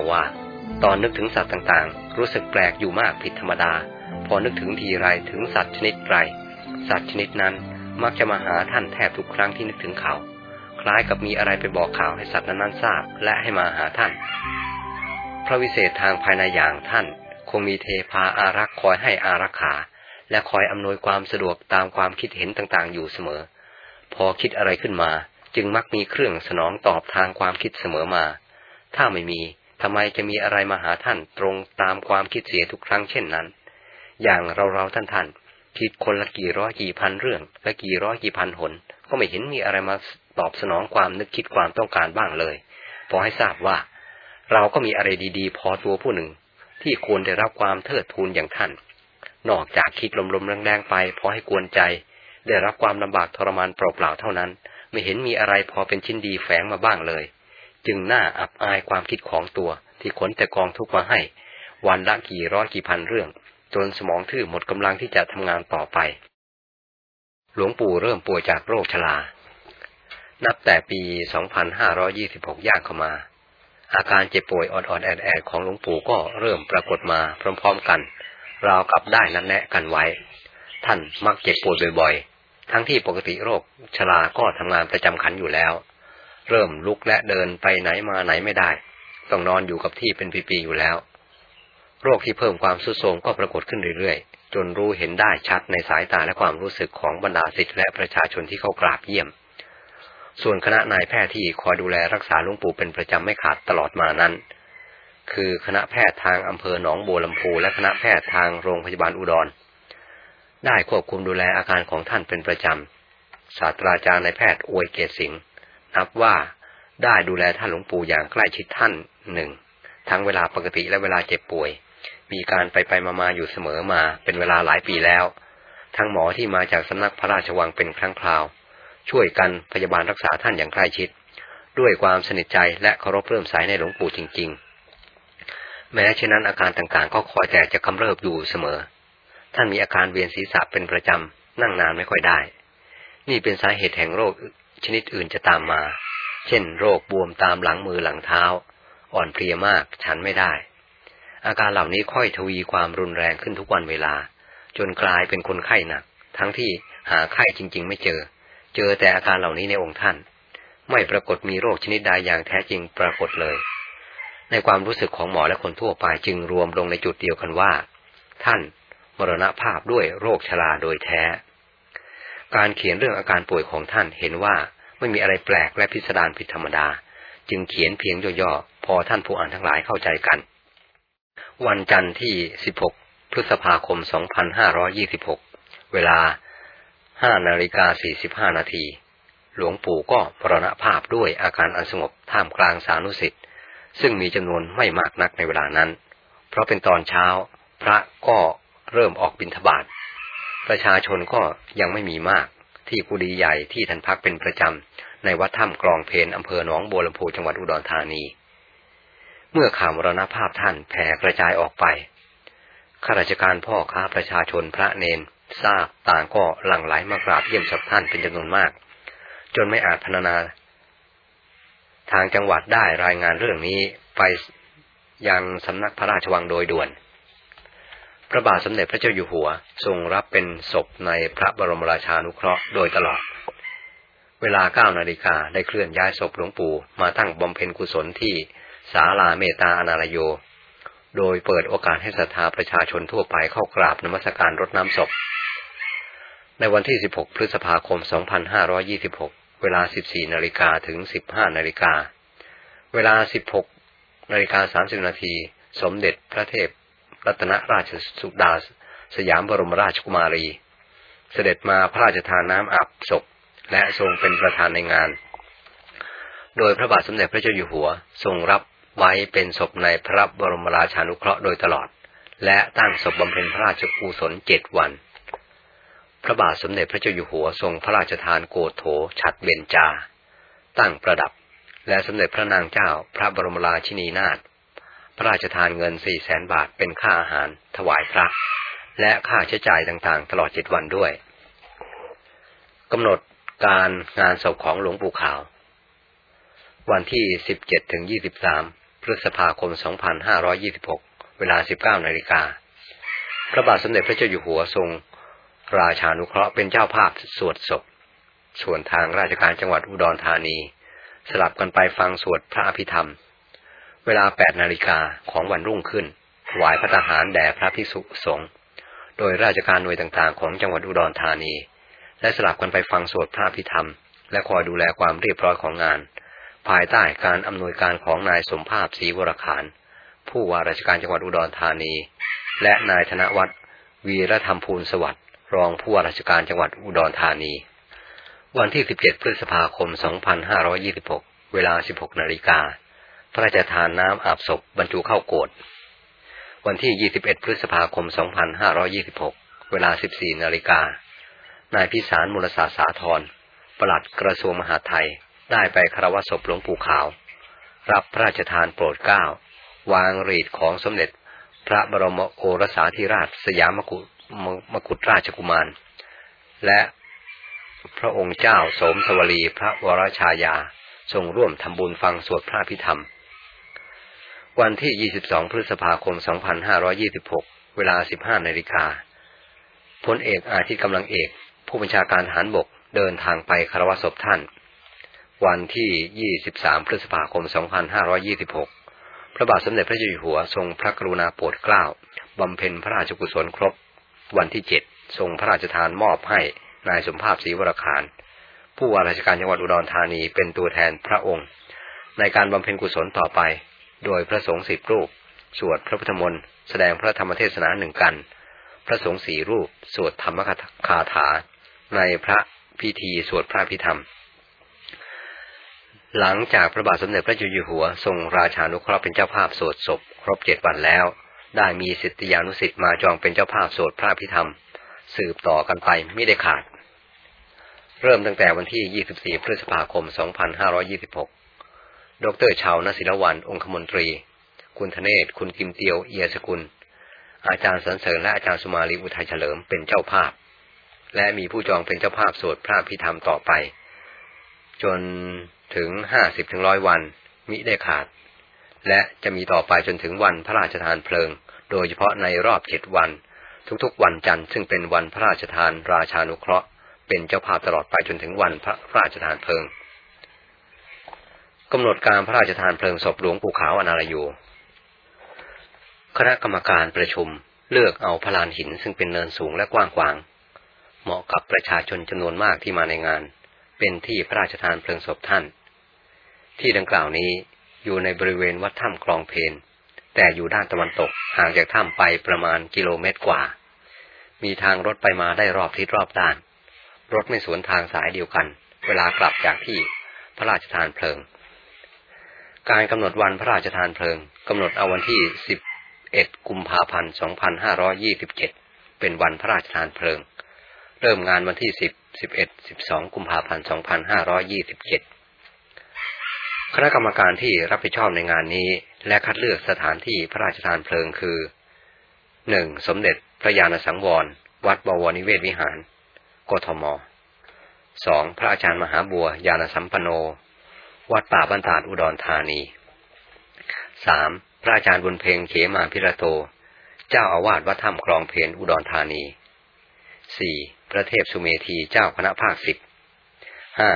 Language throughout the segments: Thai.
านเล่าว่า ตอนนึกถึงสัตว์ต่างๆ รู้สึกแปลกอยู่มากผิดธรรมดา พอนึกถึงทีไรถึงสัตว์ชนิดไรสัตว์ชนิดนั้นมักจะมาหาท่านแทบทุกครั้งที่นึกถึงเขา คล้ายกับมีอะไรไปบอกข่าวให้สัตว์นั้นๆทราบและให้มาหาท่าน พระวิเศษทางภายในอย่างท่าน คงมีเทพาอารักษ์คอยให้อารักขา และคอยอำนวยความสะดวกตามความคิดเห็นต่างๆ อยู่เสมอ พอคิดอะไรขึ้นมา จึงมักมีเครื่องสนองตอบทางความคิดเสมอมา ถ้าไม่มี ทำไมจะมีอะไรมาหาท่านตรงตามความคิดเสียทุกครั้งเช่นนั้น อย่างเราเราท่านท่านคิดคนละกี่ร้อยกี่พันเรื่องและกี่ร้อยกี่พันหน ก็ไม่เห็นมีอะไรมาตอบสนองความนึกคิดความต้องการบ้างเลย พอให้ทราบว่า เราก็มีอะไรดีๆ พอตัวผู้หนึ่ง ที่ควรได้รับความเทิดทูนอย่างท่าน นอกจากคิดลมๆแรงๆไป พอให้กวนใจ ได้รับความลำบากทรมานเปล่าๆเท่านั้น ไม่เห็นมีอะไรพอเป็นชิ้นดีแฝงมาบ้างเลย จึงน่าอับอายความคิดของตัวที่ขนแต่กองทุกมาให้ วันละกี่ร้อยกี่พันเรื่อง จนสมองทื่อหมดกำลังที่จะทำงานต่อไป หลวงปู่เริ่มป่วยจากโรคชรา นับแต่ปี 2526 ย่างเข้ามา อาการเจ็บป่วยอ่อนๆแอดๆของหลวงปู่ก็เริ่มปรากฏมาพร้อมๆกัน ราวกับได้นัดแนะกันไว้ ท่านมักเจ็บป่วยบ่อยๆ ทั้งที่ปกติโรคชราก็ทำงานประจำขันอยู่แล้ว เริ่มลุกและเดินไปไหนมาไหนไม่ได้ ต้องนอนอยู่กับที่เป็นปีๆอยู่แล้ว โรคที่เพิ่มความสุดโทมก็ปรากฏขึ้นเรื่อยๆ จนรู้เห็นได้ชัดในสายตาและความรู้สึกของบรรดาศิษย์และประชาชนที่เข้ากราบเยี่ยม ส่วนคณะนายแพทย์ที่คอยดูแลรักษาลุงปู่เป็นประจำไม่ขาดตลอดมานั้น คือคณะแพทย์ทางอำเภอหนองบัวลำพูและคณะแพทย์ทางโรงพยาบาลอุดร ได้ควบคุมดูแลอาการของท่านเป็นประจำศาสตราจารย์นายแพทย์อวยเกศสิงห์ นับว่าได้ดูแลท่านหลวงปู่อย่างใกล้ชิดท่านหนึ่งทั้งเวลาปกติและเวลาเจ็บป่วย มีการไปไปมามาอยู่เสมอมาเป็นเวลาหลายปีแล้ว ทั้งหมอที่มาจากสำนักพระราชวังเป็นครั้งคราว ช่วยกันพยาบาลรักษาท่านอย่างใกล้ชิด ด้วยความสนิทใจและเคารพเริ่มใสในหลวงปู่จริง ๆ แม้เช่นนั้นอาการต่างๆ ก็คอยแต่จะกำเริบอยู่เสมอ ท่านมีอาการเวียนศีรษะเป็นประจำนั่งนานไม่ค่อยได้ นี่เป็นสาเหตุแห่งโรค ชนิดอื่นจะตามมา เช่น โรคบวมตามหลังมือหลังเท้า อ่อนเพลียมากฉันไม่ได้ อาการเหล่านี้ค่อยทวีความรุนแรงขึ้นทุกวันเวลา จนกลายเป็นคนไข้หนัก ทั้งที่หาไข้จริง ๆ ไม่เจอ เจอแต่อาการเหล่านี้ในองค์ท่าน ไม่ปรากฏมีโรคชนิดใดอย่างแท้จริงปรากฏเลย ในความรู้สึกของหมอและคนทั่วไปจึงรวมลงในจุดเดียวกันว่า ท่านมรณภาพด้วยโรคชราโดยแท้ การเขียนเรื่องอาการป่วยของท่านเห็นว่าไม่มีอะไรแปลกและพิสดารผิดธรรมดา จึงเขียนเพียงย่อๆพอท่านผู้อ่านทั้งหลายเข้าใจกัน วันจันทร์ที่ 16 พฤษภาคม 2526 เวลา 5 นาฬิกา 45 นาที หลวงปู่ก็ปรณภาพด้วยอาการอันสงบท่ามกลางสานุสิทธิ์ซึ่งมีจำนวนไม่มากนักในเวลานั้น เพราะเป็นตอนเช้า พระก็เริ่มออกบิณฑบาต ประชาชนก็ยังไม่มีมาก ที่กุฏิใหญ่ที่ท่านพักเป็นประจำในวัดถ้ำกรองเพนอำเภอหนองบัวลำพูจังหวัดอุดรธานี เมื่อข่าวมรณภาพท่านแผ่กระจายออกไปข้าราชการพ่อค้าประชาชนพระเนนทราบต่างก็หลั่งไหลมากราบเยี่ยมศพท่านเป็นจำนวนมาก จนไม่อาจพรรณนา ทางจังหวัดได้รายงานเรื่องนี้ไปยังสำนักพระราชวังโดยด่วน พระบาทสมเด็จพระเจ้าอยู่หัว ทรงรับเป็นศพในพระบรมราชานุเคราะห์โดยตลอด เวลาเก้านาฬิกาได้เคลื่อนย้ายศพหลวงปู่มาตั้งบำเพ็ญกุศลที่ศาลาเมตาอนาลโย โดยเปิดโอกาสให้ศรัทธาประชาชนทั่วไปเข้ากราบนมัสการรดน้ำศพ ในวันที่ 16 พฤษภาคม 2526 เวลา 14 นาฬิกาถึง 15 นาฬิกา เวลา 16 นาฬิกา 30 นาที สมเด็จพระเทพ รัตนราชสุดาสยามบรมราชกุมารี เสด็จมาพระราชทานน้ำอาบศพ และทรงเป็นประธานในงาน โดยพระบาทสมเด็จพระเจ้าอยู่หัวทรงรับไว้เป็นศพในพระบรมราชานุเคราะห์โดยตลอด และตั้งศพบำเพ็ญพระราชกุศลเจ็ดวัน พระบาทสมเด็จพระเจ้าอยู่หัวทรงพระราชทานโกโถฉัดเบญจา ตั้งประดับ และสมเด็จพระนางเจ้า พระบรมราชินีนาถ ระราชทานเงินสี่แสนบาทเป็นค่าอาหาร ถวายพระ และค่าใช้จ่ายต่างๆ ตลอดเจ็ดวันด้วยกำหนดการงานศพของหลวงปู่ขาว วันที่สิบเจ็ดถึงยี่สิบสามพฤษภาคม2526เวลา19นาฬิกาพระบาทสมเด็จพระเจ้าอยู่หัวทรง ราชานุเคราะห์เป็นเจ้าภาพสวดศพ ส่วนทางราชการจังหวัดอุดรธานี สลับกันไปฟังสวดพระอภิธรรม วลา8นาฬิกาของวันรุ่งขึ้นถวายพระทหารแด่พระภิกษุสงฆ์โดยราชการหน่วยต่างๆ ของจังหวัดอุดรธานี และสลับกันไปฟังสวดพระอภิธรรม และคอยดูแลความเรียบร้อยของงาน ภายใต้การอำนวยการของนายสมภาพศรีวรขาน ผู้ว่าราชการจังหวัดอุดรธานี และนายธนวัฒน์วีรธรรมภูลสวัสดิ์รองผู้ว่าราชการจังหวัดอุดรธานี วันที่ 17 พฤษภาคม 2526 เวลา 16 นาฬิกา พระราชทานน้ำอาบศพบรรจุเข้าโกดวันที่ 21 พฤษภาคม 2526 เวลา 14 นาฬิกา นายพิสารมูลศาสาธรปลัดกระทรวงมหาดไทย ได้ไปคารวะศพหลวงปู่ขาว รับพระราชทานโปรดเกล้า วางรีดของสมเด็จ พระบรมโอรสาธิราชสยามกุมกุฎราชกุมาร และพระองค์เจ้าสมสวรีพระวรชายา ทรงร่วมทำบุญฟังสวดพระพิธรรม วันที่ 22 พฤษภาคม 2526 เวลา 15นาฬิกาพลเอกอาทิตย์กำลังเอก ผู้บัญชาการทหารบกเดินทางไปคารวะศพท่าน วันที่ 23 พฤษภาคม 2526 พระบาทสมเด็จพระเจ้าอยู่หัวทรงพระกรุณาโปรดเกล้าบำเพ็ญพระราชกุศลครบ วันที่ 7 ทรงพระราชทานมอบให้นายสมภาพศรีวรคาร ผู้ว่าราชการจังหวัดอุดรธานีเป็นตัวแทนพระองค์ ในการบำเพ็ญกุศลต่อไป โดยพระสงฆ์สิบรูป สวดพระพุทธมนต์แสดงพระธรรมเทศนาหนึ่งกัน พระสงฆ์สี่รูป สวดธรรมคาถา ในพระพิธีสวดพระพิธรรม หลังจากพระบาทสมเด็จพระจ้าอยู่หัว ทรงราชานุเคราะห์เป็นเจ้าภาพสวดศพ ครบเจ็ดวันแล้ว ได้มีสิทธิานุสิทธิ์มาจองเป็นเจ้าภาพสวดพระพิธรรม สืบต่อกันไปไม่ได้ขาด เริ่มตั้งแต่วันที่ 24 พฤษภาคม 2526 ดรชาวนศิลวันองคมนตรี คุณธเนศ คุณกิมเตียว เอียสกุล อาจารย์สันเสริญและอาจารย์สุมาลีอุทัยเฉลิมเป็นเจ้าภาพ และมีผู้จองเป็นเจ้าภาพสวดพระพิธรรมต่อไป จนถึงห้าสิบถึงร้อยวัน มิได้ขาด และจะมีต่อไปจนถึงวันพระราชทานเพลิง โดยเฉพาะในรอบเจ็ดวัน ทุกๆ วันจันทร์ซึ่งเป็นวันพระราชทานราชานุเคราะห์ เป็นเจ้าภาพตลอดไปจนถึงวันพระราชทานเพลิง กำหนดการพระราชทานเพลิงศพหลวงปู่ขาวอนาลโยคณะกรรมการประชุมเลือกเอาพลานหินซึ่งเป็นเนินสูงและกว้างขวาง เหมาะกับประชาชนจำนวนมากที่มาในงาน เป็นที่พระราชทานเพลิงศพท่าน ที่ดังกล่าวนี้อยู่ในบริเวณวัดถ้ำคลองเพนแต่อยู่ด้านตะวันตกห่างจากถ้ำไปประมาณกิโลเมตรกว่า มีทางรถไปมาได้รอบทิศรอบด้าน รถไม่สวนทางสายเดียวกัน เวลากลับจากที่พระราชทานเพลิง การกำหนดวันพระราชทานเพลิงกำหนดเอาวันที่ 11 กุมภาพันธ์ 2527 เป็นวันพระราชทานเพลิง เริ่มงานวันที่ 10 11 12 กุมภาพันธ์ 2527 คณะกรรมการที่รับผิดชอบในงานนี้ และคัดเลือกสถานที่พระราชทานเพลิงคือ 1. สมเด็จพระยาณสังวร วัดบวรนิเวศวิหาร กทม 2. พระอาจารย์มหาบัวยานสัมปันโน วัดป่าบรรดาอุดรธานีสามพระอาจารย์บุญเพ็งเขมาพิระโต เจ้าอาวาสวัดถ้ำคลองเพนอุดรธานีสี่พระเทพสุเมธีเจ้าคณะภาคสิบห้า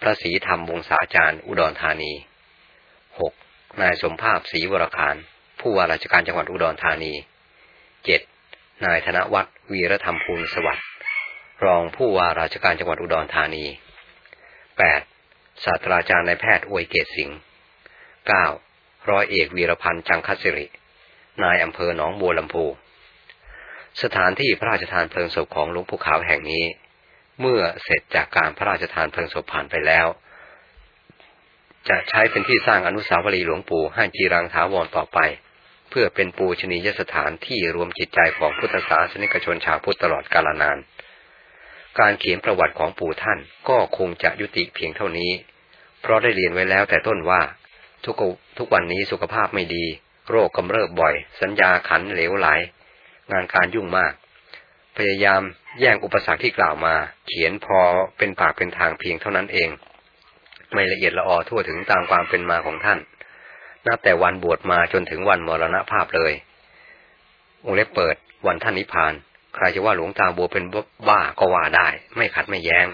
พระศรีธรรมวงศาจารย์อุดรธานีหกนายสมภาพศรีวรคาร ผู้ว่าราชการจังหวัดอุดรธานีเจ็ดนายธนวัฒน์วีรธรรมภูลสวัสดิ์รองผู้ว่าราชการจังหวัดอุดรธานีแปด ศาสตราจารย์นายแพทย์อวยเกตสิงห์เก้าร้อยเอกวีรพันธ์จังคัสิริ นายอำเภอหนองบัวลำพู สถานที่พระราชทานเพลิงศพของหลวงปู่ขาวแห่งนี้ เมื่อเสร็จจากการพระราชทานเพลิงศพผ่านไปแล้ว จะใช้เป็นที่สร้างอนุสาวรีย์หลวงปู่ให้จีรังถาวรต่อไป เพื่อเป็นปูชนียสถานที่รวมจิตใจของพุทธศาสนิกชนชาวพุทธตลอดกาลนาน การเขียนประวัติของปู่ท่านก็คงจะยุติเพียงเท่านี้ เพราะได้เรียนไว้แล้วแต่ต้นว่า ทุกทุกวันนี้สุขภาพไม่ดี โรคกำเริบบ่อย สัญญาขันเหลวไหล งานการยุ่งมาก พยายามแย่งอุปสรรคที่กล่าวมา เขียนพอเป็นปากเป็นทางเพียงเท่านั้นเอง ไม่ละเอียดละออทั่วถึงตามความเป็นมาของท่าน นับแต่วันบวชมาจนถึงวันมรณภาพเลยวงเล็บเปิดวันท่านนิพพาน ใครจะว่าหลวงตาบัวเป็นบ้าก็ว่าได้ ไม่ขัดไม่แย้ง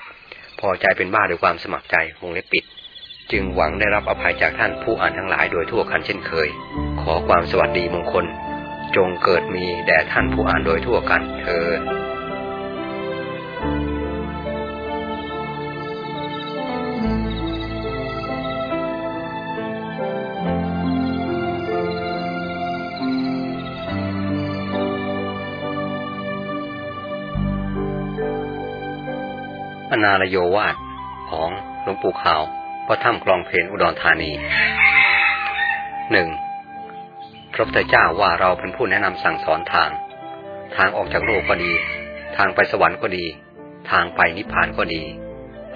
พอใจเป็นบ้าด้วยความสมัครใจวงเล็บปิด จึงหวังได้รับอภัยจากท่านผู้อ่านทั้งหลายโดยทั่วกันเช่นเคย ขอความสวัสดีมงคล จงเกิดมีแด่ท่านผู้อ่านโดยทั่วกันเธอ อนารโยวาดของหลวงปู่ขาวพระถ้ำกลองเพลนอุดรธานีหนึ่งพระพุทธเจ้าว่าเราเป็นผู้แนะนำสั่งสอนทาง ทางออกจากโลกก็ดี ทางไปสวรรค์ก็ดี ทางไปนิพพานก็ดี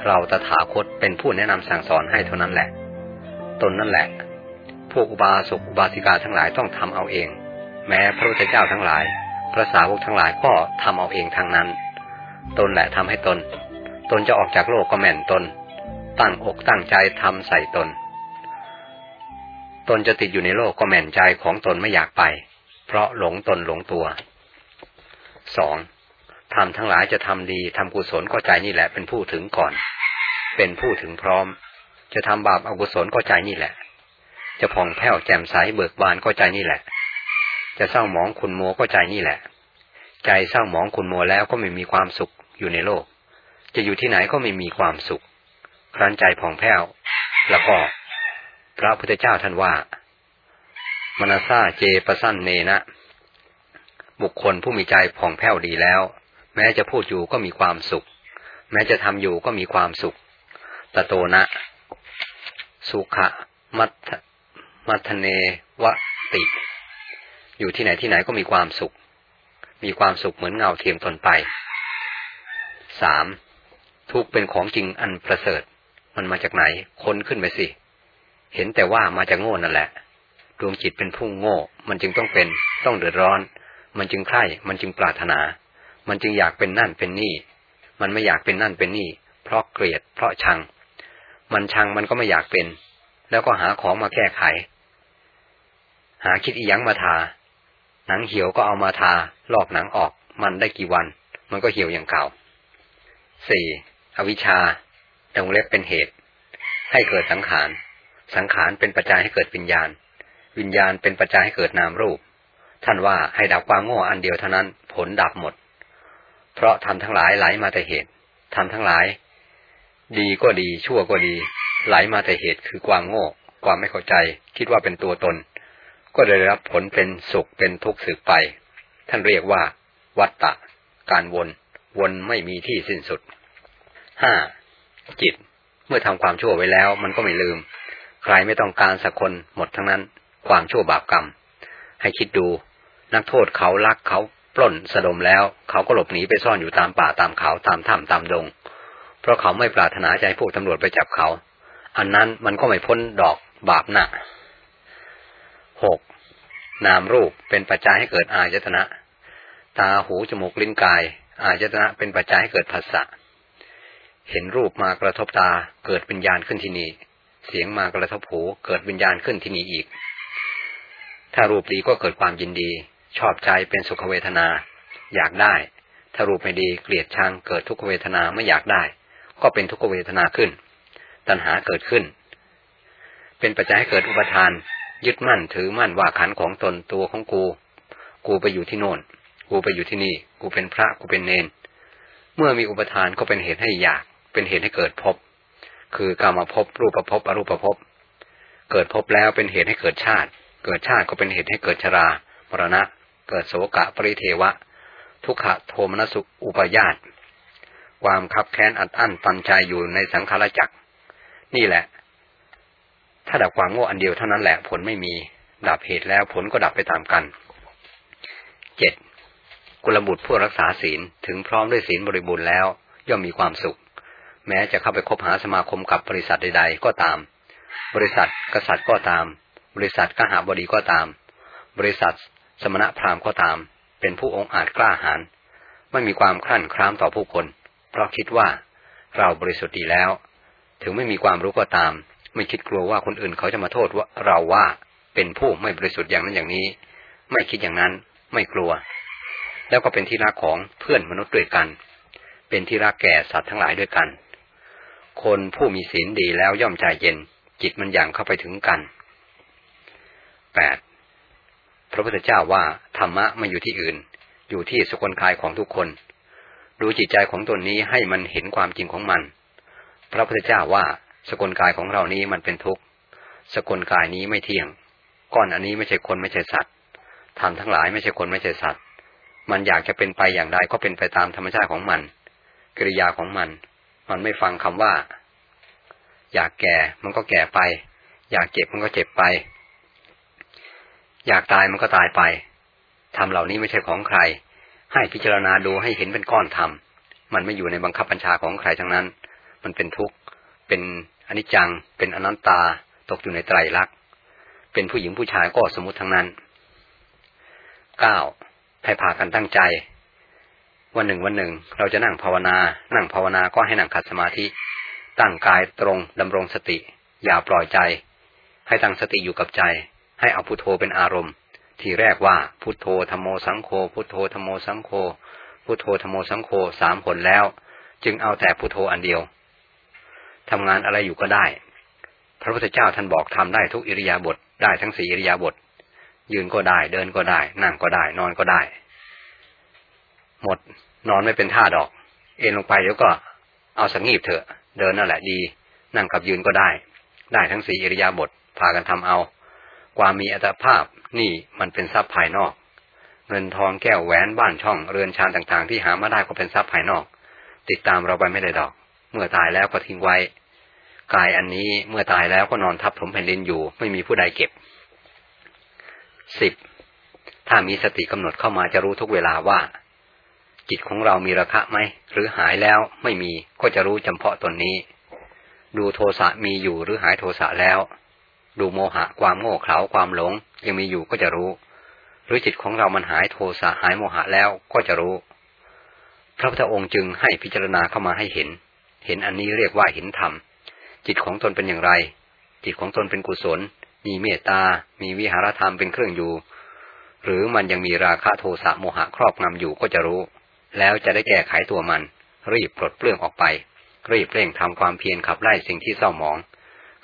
เราตถาคตเป็นผู้แนะนำสั่งสอนให้เท่านั้นแหละ ตนนั่นแหละ พวกอุบาสกอุบาสิกาทั้งหลายต้องทำเอาเอง แม้พระพุทธเจ้าทั้งหลาย พระสาวกทั้งหลายก็ทำเอาเองทางนั้น ตนแหละทำให้ตน ตนจะออกจากโลกก็แม่นตน ตั้งอกตั้งใจทำใส่ตน ตนจะติดอยู่ในโลกก็แม่นใจของตนไม่อยากไป เพราะหลงตนหลงตัวสองทำทั้งหลายจะทำดีทำกุศลก็ใจนี่แหละเป็นผู้ถึงก่อน เป็นผู้ถึงพร้อม จะทำบาปอกุศลก็ใจนี่แหละ จะผ่องแผ้วแจ่มใสเบิกบานก็ใจนี่แหละ จะเศร้าหมองคุณโมก็ใจนี่แหละ ใจเศร้าหมองคุณโมแล้วก็ไม่มีความสุขอยู่ในโลก จะอยู่ที่ไหนก็ไม่มีความสุข ครั้นใจผ่องแผ้ว แล้วก็พระพุทธเจ้าท่านว่ามนาซาเจปสั้นเนนะ บุคคลผู้มีใจผ่องแผ้วดีแล้ว แม้จะพูดอยู่ก็มีความสุข แม้จะทำอยู่ก็มีความสุขตโตนะ สุขะมัทมัทเนวติ อยู่ที่ไหนที่ไหนก็มีความสุข มีความสุขเหมือนเงาเทียมตนไปสาม ทุกเป็นของจริงอันประเสริฐ มันมาจากไหนคนขึ้นไปสิ เห็นแต่ว่ามาจากโง่นั่นแหละ ดวงจิตเป็นผู้โง่ มันจึงต้องเป็น ต้องเดือดร้อน มันจึงใคร่ มันจึงปรารถนา มันจึงอยากเป็นนั่นเป็นนี่ มันไม่อยากเป็นนั่นเป็นนี่ เพราะเกลียด เพราะชัง มันชังมันก็ไม่อยากเป็น แล้วก็หาของมาแก้ไข หาคิดอียังมาทา หนังเหี่ยวก็เอามาทา ลอกหนังออก มันได้กี่วัน มันก็เหี่ยวอย่างเก่าสี่ อวิชชาตรงเล็บเป็นเหตุ ให้เกิดสังขาร สังขารเป็นปัจจัยให้เกิดวิญญาณ วิญญาณเป็นปัจจัยให้เกิดนามรูป ท่านว่าให้ดับความโง่อันเดียวเท่านั้น ผลดับหมด เพราะทำทั้งหลายไหลมาแต่เหตุทำทั้งหลาย ดีก็ดีชั่วก็ดี ไหลมาแต่เหตุคือความโง่ ความไม่เข้าใจ คิดว่าเป็นตัวตน ก็ได้รับผลเป็นสุขเป็นทุกข์สืบไป ท่านเรียกว่า วัตตะ การวน วนไม่มีที่สิ้นสุด ห้าจิต เมื่อทำความชั่วไว้แล้ว มันก็ไม่ลืม ใครไม่ต้องการสักคนหมดทั้งนั้น ความชั่วบาปกรรม ให้คิดดู นักโทษเขาลักเขาปล้นสะดมแล้ว เขาก็หลบหนีไปซ่อนอยู่ตามป่าตามเขาตามถ้ำตามดง เพราะเขาไม่ปรารถนาให้พวกตำรวจไปจับเขา อันนั้นมันก็ไม่พ้นดอกบาปหนักหกนามรูปเป็นปัจจัยให้เกิดอายตนะ ตาหูจมูกลิ้นกาย อายตนะเป็นปัจจัยให้เกิดภาษะ เห็นรูปมากระทบตาเกิดวิญญาณขึ้นที่นี่ เสียงมากระทบหูเกิดวิญญาณขึ้นที่นี่อีก ถ้ารูปดีก็เกิดความยินดี ชอบใจเป็นสุขเวทนา อยากได้ ถ้ารูปไม่ดีเกลียดชังเกิดทุกขเวทนาไม่อยากได้ ก็เป็นทุกขเวทนาขึ้น ตัณหาเกิดขึ้น เป็นปัจจัยให้เกิดอุปทาน ยึดมั่นถือมั่นว่าขันของตนตัวของกู กูไปอยู่ที่โน่น กูไปอยู่ที่นี่ กูเป็นพระกูเป็นเนน เมื่อมีอุปทานก็เป็นเหตุให้อยาก เป็นเหตุให้เกิดภพคือกามาภพรูปภพอรูปภพเกิดภพแล้วเป็นเหตุให้เกิดชาติ เกิดชาติก็เป็นเหตุให้เกิดชรามรณะ เกิดโสกะปริเทวะ ทุกขโทมนสุอุปยาตความคับแค้นอัดอั้นตันใจอยู่ในสังขารจักร นี่แหละ ถ้าดับความโง่อันเดียวเท่านั้นแหละผลไม่มี ดับเหตุแล้วผลก็ดับไปตามกันเจ็ดกุลบุตรผู้รักษาศีลถึงพร้อมด้วยศีลบริบูรณ์แล้ว ย่อมมีความสุข แม้จะเข้าไปคบหาสมาคมกับบริษัทใด ๆ ก็ตาม บริษัทกษัตริย์ก็ตาม บริษัทกหาบดีก็ตาม บริษัทสมณะพราหมณ์ก็ตาม เป็นผู้องอาจกล้าหาญไม่มีความคลั่นคล้ามต่อผู้คน เพราะคิดว่าเราบริสุทธิ์ดีแล้ว ถึงไม่มีความรู้ก็ตาม ไม่คิดกลัวว่าคนอื่นเขาจะมาโทษว่าเราว่าเป็นผู้ไม่บริสุทธิ์อย่างนั้นอย่างนี้ ไม่คิดอย่างนั้นไม่กลัว แล้วก็เป็นที่รักของเพื่อนมนุษย์ด้วยกัน เป็นที่รักแก่สัตว์ทั้งหลายด้วยกัน คนผู้มีศีลดีแล้วย่อมใจเย็น จิตมันอย่างเข้าไปถึงกันแปดพระพุทธเจ้าว่าธรรมะไม่อยู่ที่อื่น อยู่ที่สกลกายของทุกคน ดูจิตใจของตนนี้ให้มันเห็นความจริงของมัน พระพุทธเจ้าว่าสกลกายของเรานี้มันเป็นทุกข์ สกลกายนี้ไม่เที่ยง ก้อนอันนี้ไม่ใช่คนไม่ใช่สัตว์ธรรมทั้งหลายไม่ใช่คนไม่ใช่สัตว์ มันอยากจะเป็นไปอย่างใดก็เป็นไปตามธรรมชาติของมัน กิริยาของมัน มันไม่ฟังคำว่า อยากแก่มันก็แก่ไป อยากเจ็บมันก็เจ็บไป อยากตายมันก็ตายไปทำเหล่านี้ไม่ใช่ของใคร ให้พิจารณาดูให้เห็นเป็นก้อนธรรมมันไม่อยู่ในบังคับบัญชาของใครทั้งนั้น มันเป็นทุกข์ เป็นอนิจจัง เป็นอนัตตา ตกอยู่ในไตรลักษณ์ เป็นผู้หญิงผู้ชายก็สมมติทั้งนั้น เก้าให้พากันตั้งใจ วันหนึ่งวันหนึ่ง เราจะนั่งภาวนา นั่งภาวนาก็ให้นั่งขัดสมาธิ ตั้งกายตรงดำรงสติ อย่าปล่อยใจ ให้ตั้งสติอยู่กับใจ ให้เอาพุโทโธเป็นอารมณ์ ทีแรกว่าพุโทโธธรรมโมสังโฆพุโทโธธรรมโมสังโฆพุโทโธธรรมโมสังโฆสามผลแล้ว จึงเอาแต่พุโทโธอันเดียวทำงานอะไรอยู่ก็ได้ พระพุทธเจ้าท่านบอกทำได้ทุกอิริยาบถได้ทั้งสี่อิริยาบถยืนก็ได้ เดินก็ได้ นั่งก็ได้ นอนก็ได้ หมดนอนไม่เป็นท่าดอก เอ็นลงไปเดี๋ยวก็เอาสังงีบเถอะ เดินนั่นแหละดี นั่งกับยืนก็ได้ ได้ทั้งสี่อิริยาบถพากันทำเอา ความมีอัตภาพนี่มันเป็นทรัพย์ภายนอก เงินทองแก้วแหวนบ้านช่องเรือนชานต่างๆ ที่หามาได้ก็เป็นทรัพย์ภายนอก ติดตามเราไปไม่ได้ดอก เมื่อตายแล้วก็ทิ้งไว้กายอันนี้เมื่อตายแล้วก็นอนทับถมแผ่นดินอยู่ ไม่มีผู้ใดเก็บสิบถ้ามีสติกำหนดเข้ามาจะรู้ทุกเวลาว่า จิตของเรามีราคะไหมหรือหายแล้วไม่มีก็จะรู้จำเพาะตนนี้ ดูโทสะมีอยู่หรือหายโทสะแล้ว ดูโมหะความโง่เขลาความหลง ยังมีอยู่ก็จะรู้ หรือจิตของเรามันหายโทสะหายโมหะแล้วก็จะรู้ พระพุทธองค์จึงให้พิจารณาเข้ามาให้เห็น เห็นอันนี้เรียกว่าเห็นธรรมจิตของตนเป็นอย่างไร จิตของตนเป็นกุศล มีเมตตา มีวิหารธรรมเป็นเครื่องอยู่ หรือมันยังมีราคะโทสะโมหะครอบงำอยู่ก็จะรู้ แล้วจะได้แก้ไขตัวมัน รีบปลดเปลื้องออกไป รีบเร่งทำความเพียรขับไล่สิ่งที่เศร้าหมอง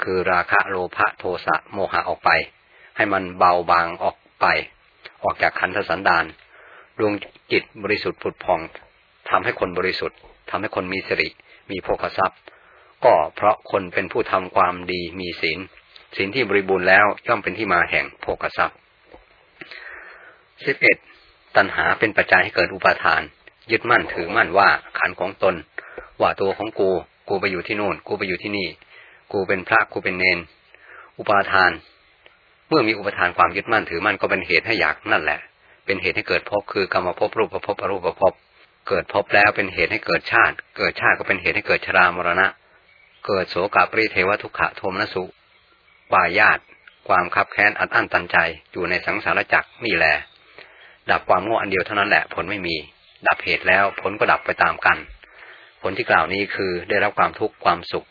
คือราคะโลภะโทสะโมหะออกไป ให้มันเบาบางออกไป ออกจากขันธสันดานดวงจิตบริสุทธิ์ผุดพองทำให้คนบริสุทธิ์ทำให้คนมีสิริมีโภคทรัพย์ ก็เพราะคนเป็นผู้ทำความดีมีศีลศีลที่บริบูรณ์แล้วย่อมเป็นที่มาแห่งโภคทรัพย์สิบเอ็ดตัณหาเป็นปัจจัยให้เกิดอุปาทาน ยึดมั่นถือมั่นว่าขันของตน ว่าตัวของกู กูไปอยู่ที่นู่น กูไปอยู่ที่นี่ กูเป็นพระกูเป็นเนน อุปาทาน เมื่อมีอุปทานความยึดมั่นถือมั่นก็เป็นเหตุให้อยากนั่นแหละ เป็นเหตุให้เกิดภพคือกรรมภพรูปภพอรูปภพเกิดภพแล้วเป็นเหตุให้เกิดชาติ เกิดชาติก็เป็นเหตุให้เกิดชรามรณะ เกิดโสกปริเทวทุกขโทมนสุปายาตความคับแค้นอัดอั้นตันใจอยู่ในสังสารจักรนี่แหละดับความโง่อันเดียวเท่านั้นแหละผลไม่มี ดับเหตุแล้วผลก็ดับไปตามกัน ผลที่กล่าวนี้คือได้รับความทุกข์ความสุข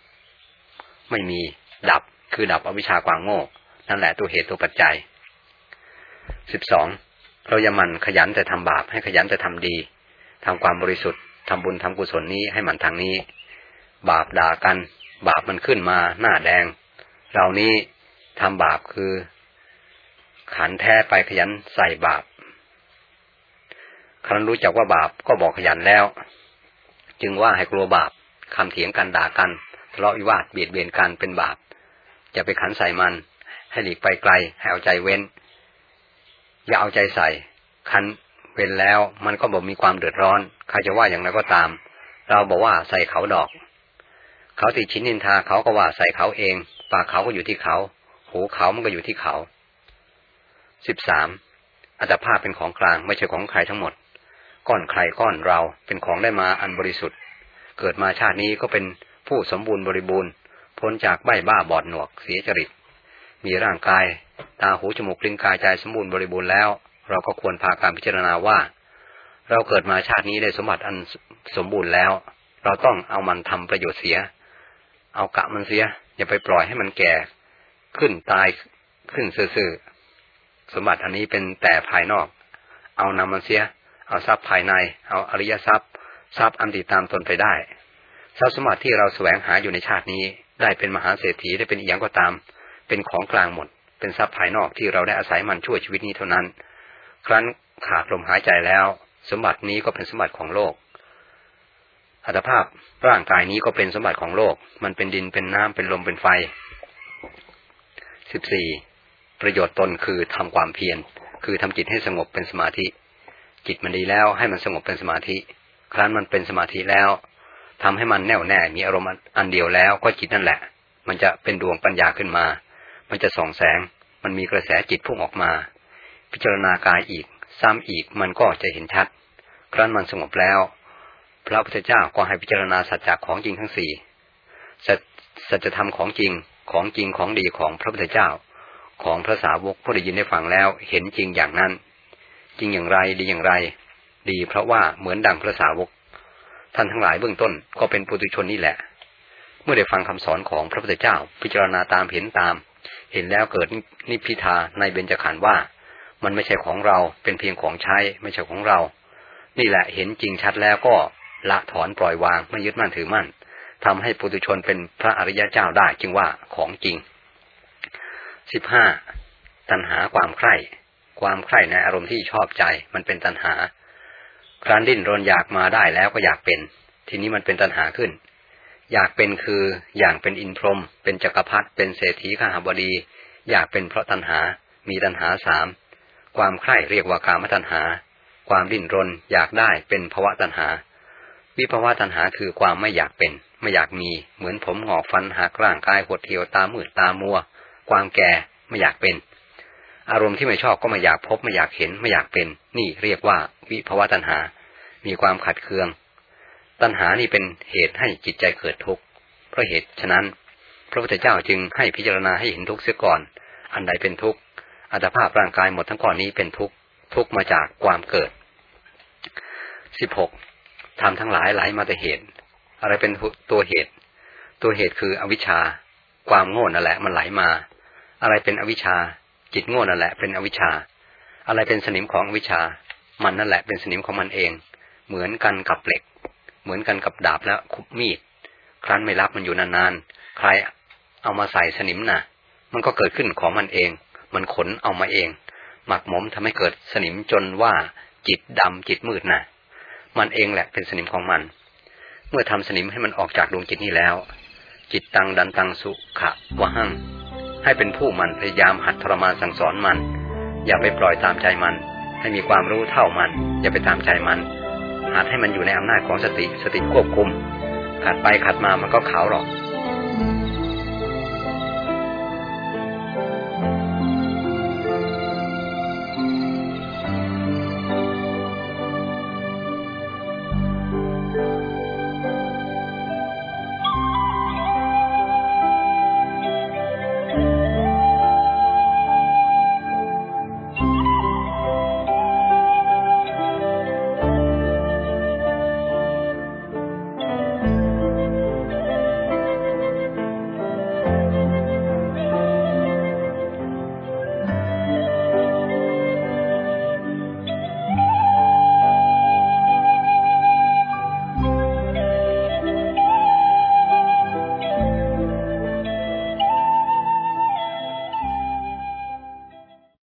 ไม่มีดับคือดับอวิชชาความโง่ นั่นแหละตัวเหตุตัวปัจจัยสิบสองเราอย่ามันขยันแต่ทำบาปให้ขยันแต่ทำดีทำความบริสุทธิ์ทำบุญทำกุศลนี้ให้มันทางนี้ บาปด่ากัน บาปมันขึ้นมาหน้าแดง เรานี้ทำบาปคือ ขันแท้ไปขยันใส่บาป ครั้นรู้จักว่าบาปก็บอกขยันแล้ว จึงว่าให้กลัวบาปคำเถียงกันด่ากันทะเลาะวิวาทเบียดเบียนกันเป็นบาปอย่าไปขันใส่มัน ให้หลีกไปไกลให้เอาใจเว้น อย่าเอาใจใส่ ขันเว้นแล้วมันก็บอกมีความเดือดร้อนใครจะว่าอย่างไรก็ตาม เราบอกว่าใส่เขาดอก เขาติดชิ้นนินทาเขาก็ว่าใส่เขาเอง ปากเขาก็อยู่ที่เขา หูเขามันก็อยู่ที่เขาสิบสามอัตภาพเป็นของกลางไม่ใช่ของใครทั้งหมด ก้อนใครก้อนเราเป็นของได้มาอันบริสุทธิ์ เกิดมาชาตินี้ก็เป็นผู้สมบูรณ์บริบูรณ์ พ้นจากใบบ้าบอดหนวกเสียจริต มีร่างกาย ตาหูจมูกลิ้นกายใจสมบูรณ์บริบูรณ์แล้ว เราก็ควรพาการพิจารณาว่า เราเกิดมาชาตินี้ได้สมบัติอันสมบูรณ์แล้ว เราต้องเอามันทำประโยชน์เสีย เอากะมันเสีย อย่าไปปล่อยให้มันแก่ ขึ้นตายขึ้นซื่อสมบัติอันนี้เป็นแต่ภายนอก เอานำมันเสีย เอาทรัพย์ภายใน เอาอริยทรัพย์ ทรัพย์อันติดตามตนไปได้ ทรัพย์สมบัติที่เราแสวงหาอยู่ในชาตินี้ ได้เป็นมหาเศรษฐีได้เป็นอีหยังก็ตาม เป็นของกลางหมด เป็นทรัพย์ภายนอกที่เราได้อาศัยมันช่วยชีวิตนี้เท่านั้น ครั้นขาดลมหายใจแล้ว สมบัตินี้ก็เป็นสมบัติของโลกอัตภาพร่างกายนี้ก็เป็นสมบัติของโลก มันเป็นดินเป็นน้ำเป็นลมเป็นไฟสิบสี่ประโยชน์ตนคือทำความเพียร คือทำจิตให้สงบเป็นสมาธิ จิตมันดีแล้วให้มันสงบเป็นสมาธิ ครั้นมันเป็นสมาธิแล้วทำให้มันแน่วแน่มีอารมณ์อันเดียวแล้วก็จิตนั่นแหละ มันจะเป็นดวงปัญญาขึ้นมา มันจะส่องแสง มันมีกระแสจิตพุ่งออกมา พิจารณากายอีก ซ้ำอีกมันก็จะเห็นชัด ครั้นมันสงบแล้ว พระพุทธเจ้าก็ให้พิจารณาสัจจะของจริงทั้งสี่สัจธรรมของจริงของจริงของดีของพระพุทธเจ้า ของพระสาวกผู้ได้ยินได้ฟังแล้ว เห็นจริงอย่างนั้น จริงอย่างไรดีอย่างไร ดีเพราะว่าเหมือนดังพระสาวก ท่านทั้งหลายเบื้องต้นก็เป็นปุถุชนนี่แหละ เมื่อได้ฟังคำสอนของพระพุทธเจ้า พิจารณาตามเห็นตาม เห็นแล้วเกิดนิพพิทาในเบญจขันธ์ว่า มันไม่ใช่ของเราเป็นเพียงของใช้ไม่ใช่ของเรา นี่แหละเห็นจริงชัดแล้วก็ละถอนปล่อยวางไม่ยึดมั่นถือมั่นทำให้ปุถุชนเป็นพระอริยเจ้าได้จึงว่าของจริงสิบห้าตัณหาความใคร่ ความใคร่ในอารมณ์ที่ชอบใจ มันเป็นตัณหา ครั้นดิ้นรนอยากมาได้แล้วก็อยากเป็น ทีนี้มันเป็นตัณหาขึ้น อยากเป็นคืออย่างเป็นอินพรหมเป็นจักรพรรดิเป็นเศรษฐีข้าบดี อยากเป็นเพราะตัณหา มีตัณหาสามความใคร่เรียกว่ากามตัณหา ความดิ้นรนอยากได้เป็นภวะตัณหา วิภวะตัณหาคือความไม่อยากเป็น ไม่อยากมี เหมือนผมหงอกฟันหักร่างกายหดเหี่ยวตามืดตามัว ความแก่ไม่อยากเป็น อารมณ์ที่ไม่ชอบก็ไม่อยากพบไม่อยากเห็นไม่อยากเป็น นี่เรียกว่าวิภวะตัณหา มีความขัดเคือง ตัณหานี่เป็นเหตุให้จิตใจเกิดทุกข์ เพราะเหตุฉะนั้น พระพุทธเจ้าจึงให้พิจารณาให้เห็นทุกข์เสียก่อน อันใดเป็นทุกข์ อัตภาพร่างกายหมดทั้งก่อนนี้เป็นทุกข์ ทุกข์มาจากความเกิด สิบหกทำทั้งหลายไหลมาแต่เหตุ อะไรเป็นตัวเหตุ ตัวเหตุคืออวิชชา ความโง่นั่นแหละมันไหลมา อะไรเป็นอวิชชา จิตโง่นั่นแหละเป็นอวิชชา อะไรเป็นสนิมของอวิชชา มันนั่นแหละเป็นสนิมของมันเอง เหมือนกันกับเหล็ก เหมือนกันกับดาบและคุบมีด ครั้นไม่รับมันอยู่นานๆ ใครเอามาใส่สนิมนะ่ะ มันก็เกิดขึ้นของมันเอง มันขนเอามาเอง หมักหมมทำให้เกิดสนิมจนว่าจิตดำจิตมืดนะ่ะ มันเองแหละเป็นสนิมของมัน เมื่อทำสนิมให้มันออกจากดวงจิตนี้แล้ว จิตตังดันตังสุขะวะหัง ให้เป็นผู้มันพยายามหัดทรมานสั่งสอนมัน อย่าไปปล่อยตามใจมัน ให้มีความรู้เท่ามัน อย่าไปตามใจมันหัดให้มันอยู่ในอำนาจของสติสติควบคุม ขัดไปขัดมามันก็ขาวหรอก